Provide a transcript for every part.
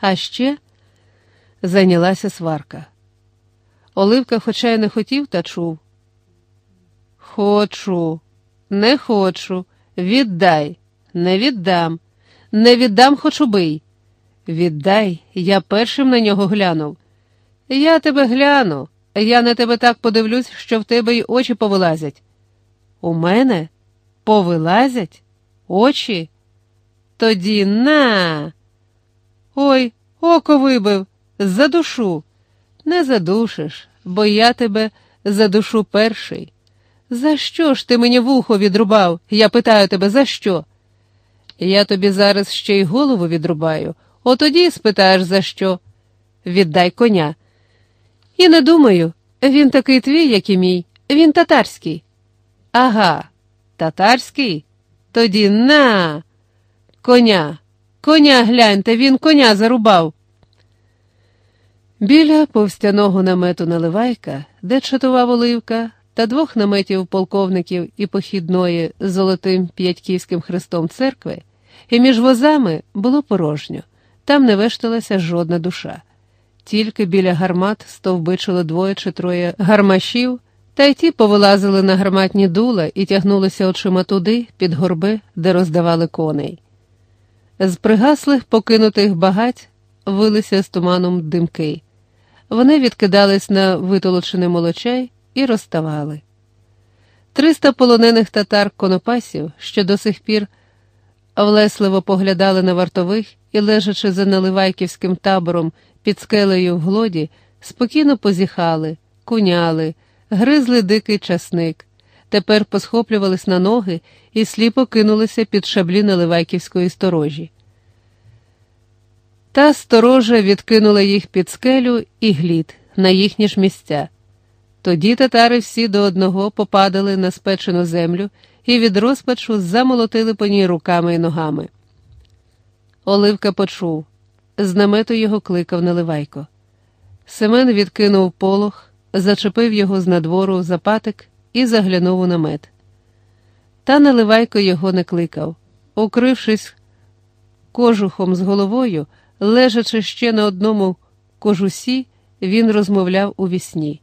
А ще зайнялася сварка. Оливка, хоча й не хотів, та чув. Хочу, не хочу, віддай, не віддам, не віддам, хоч убий. Віддай, я першим на нього глянув. Я тебе гляну, я на тебе так подивлюсь, що в тебе й очі повилазять. У мене повилазять очі? Тоді на. Око вибив, задушу. Не задушиш, бо я тебе задушу перший. За що ж ти мені вухо відрубав? Я питаю тебе, за що? Я тобі зараз ще й голову відрубаю, отоді спитаєш, за що. Віддай коня. І не думаю, він такий твій, як і мій, він татарський. Ага, татарський? Тоді на. Коня, коня гляньте, він коня зарубав. Біля повстяного намету Наливайка, де чатував Оливка, та двох наметів полковників і похідної з золотим п'ятьківським хрестом церкви, і між возами було порожньо, там не вешталася жодна душа. Тільки біля гармат стовбичило двоє чи троє гармашів, та й ті повилазили на гарматні дула і тягнулися очима туди, під горби, де роздавали коней. З пригаслих покинутих багать вилися з туманом димки. Вони відкидались на витолочений молочай і розставали. Триста полонених татар конопасів, що до сих пір влесливо поглядали на вартових і, лежачи за наливайківським табором під скелею в глоді, спокійно позіхали, куняли, гризли дикий часник, тепер посхоплювались на ноги і сліпо кинулися під шаблі наливайківської сторожі. Та сторожа відкинула їх під скелю і глід на їхні ж місця. Тоді татари всі до одного попадали на спечену землю і від розпачу замолотили по ній руками і ногами. Оливка почув, з намету його кликав Наливайко. Семен відкинув полох, зачепив його з надвору за патик і заглянув у намет. Та Наливайко його не кликав. Укрившись кожухом з головою, лежачи ще на одному кожусі, він розмовляв у вісні.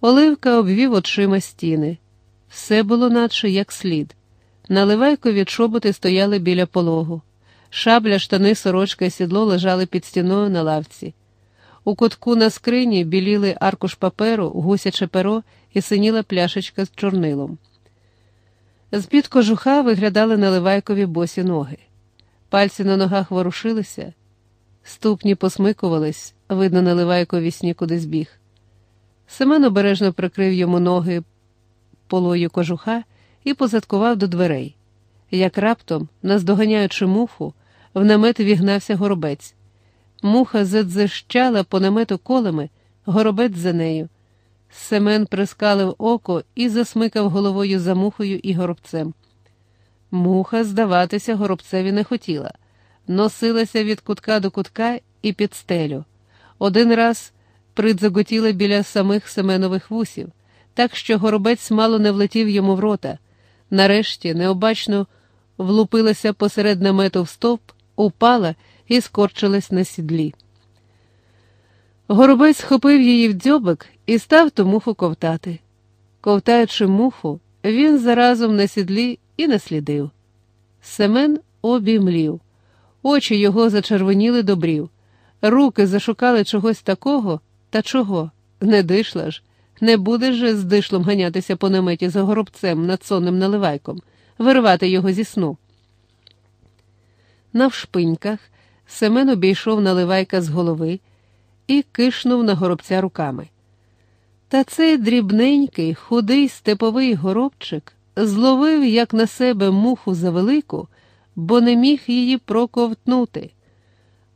Оливка обвів очима стіни. Все було наче як слід. Наливайкові чоботи стояли біля пологу. Шабля, штани, сорочка і сідло лежали під стіною на лавці. У кутку на скрині біліли аркуш паперу, гусяче перо і синіла пляшечка з чорнилом. З-під кожуха виглядали наливайкові босі ноги. Пальці на ногах ворушилися, ступні посмикувались, видно, наливайкові сні куди збіг. Семен обережно прикрив йому ноги полою кожуха і позадкував до дверей. Як раптом, наздоганяючи муху, в намет вігнався горобець. Муха задзищала по намету колами, горобець за нею. Семен прискалив око і засмикав головою за мухою і горобцем. Муха, здаватися, горобцеві не хотіла, носилася від кутка до кутка і під стелю. Один раз придзаготіла біля самих Семенових вусів, так що горобець мало не влетів йому в рота. Нарешті необачно влупилася посеред намету в стовп, упала і скорчилась на сідлі. Горобець схопив її в дзьобик і став ту муху ковтати. Ковтаючи муху, він заразом на сідлі і наслідив. Семен обімлів, очі його зачервоніли до брів, руки зашукали чогось такого, та чого? Не дишла ж, не будеш же з дишлом ганятися по наметі за горобцем над сонним наливайком, вирвати його зі сну. Навшпиньках Семен обійшов наливайка з голови і кишнув на горобця руками. Та цей дрібненький, худий степовий горобчик зловив, як на себе муху завелику, бо не міг її проковтнути.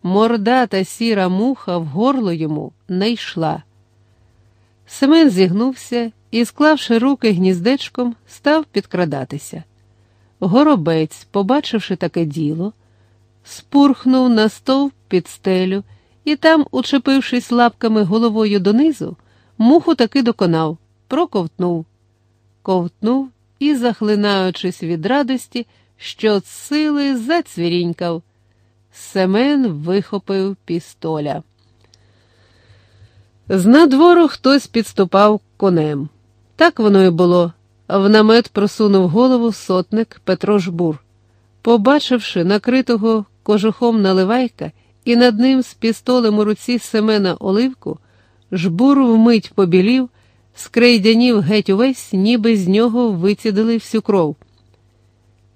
Мордата сіра муха в горло йому не йшла. Семен зігнувся і, склавши руки гніздечком, став підкрадатися. Горобець, побачивши таке діло, спурхнув на стовп під стелю і там, учепившись лапками головою донизу, муху таки доконав, проковтнув, ковтнув і, захлинаючись від радості, що сили зацвірінькав. Семен вихопив пістоля. З надвору хтось підступав конем. Так воно і було. В намет просунув голову сотник Петро Жбур. Побачивши накритого кожухом наливайка і над ним з пістолем у руці Семена Оливку, жбур вмить побілів, скрейдянів геть увесь, ніби з нього вицідили всю кров.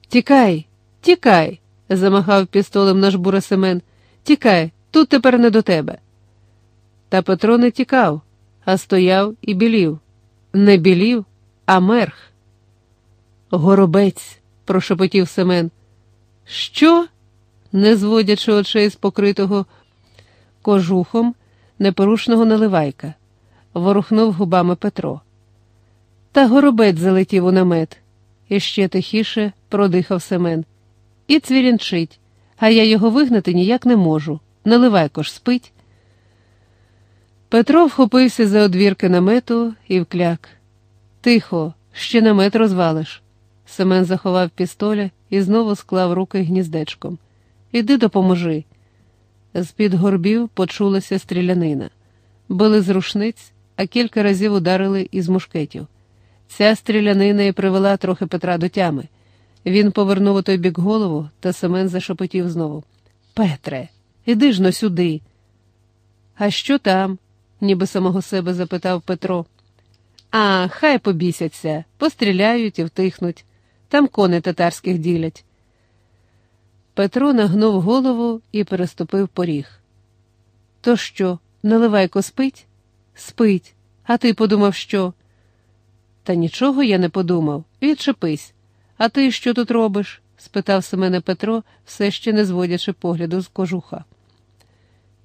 Тікай, тікай, замахав пістолем на жбура Семен. Тікай, тут тепер не до тебе. Та Петро не тікав, а стояв і білів. Не білів, а мерх. Горобець, прошепотів Семен. Що? Не зводячи очей з покритого кожухом непорушного наливайка, ворухнув губами Петро. Та горобець залетів у намет, і ще тихіше продихав Семен. І цвірінчить, а я його вигнати ніяк не можу. Наливайко ж спить. Петро вхопився за одвірки намету і вкляк. Тихо, ще намет розвалиш. Семен заховав пістоля і знову склав руки гніздечком. Іди допоможи. З-під горбів почулася стрілянина. Били з рушниць, а кілька разів ударили із мушкетів. Ця стрілянина і привела трохи Петра до тями. Він повернув у той бік голову, та Семен зашепотів знову. Петре, іди ж но сюди. А що там? ніби самого себе запитав Петро. А, хай побісяться, постріляють і втихнуть. Там кони татарських ділять. Петро нагнув голову і переступив поріг. То що, наливайко спить? Спить. А ти подумав, що? Та нічого я не подумав. Відчепись. А ти що тут робиш? спитав Семене Петро, все ще не зводячи погляду з кожуха.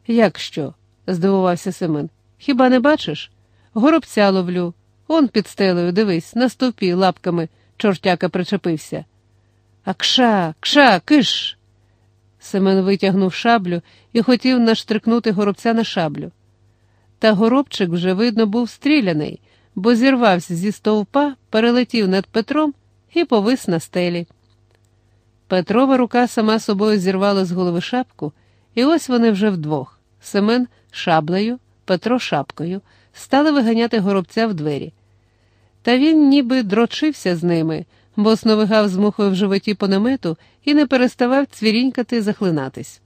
Як що? здивувався Семен. Хіба не бачиш? Горобця ловлю. Он під стелею, дивись, на стовпі лапками чортяка причепився. А кша, кша, киш. Семен витягнув шаблю і хотів наштрикнути горобця на шаблю. Та горобчик вже, видно, був стріляний, бо зірвався зі стовпа, перелетів над Петром і повис на стелі. Петрова рука сама собою зірвала з голови шапку, і ось вони вже вдвох. Семен шаблею, Петро шапкою, стали виганяти горобця в двері. Та він ніби дрочився з ними, бо сновигав з мухою в животі по намету і не переставав цвірінькати захлинатись.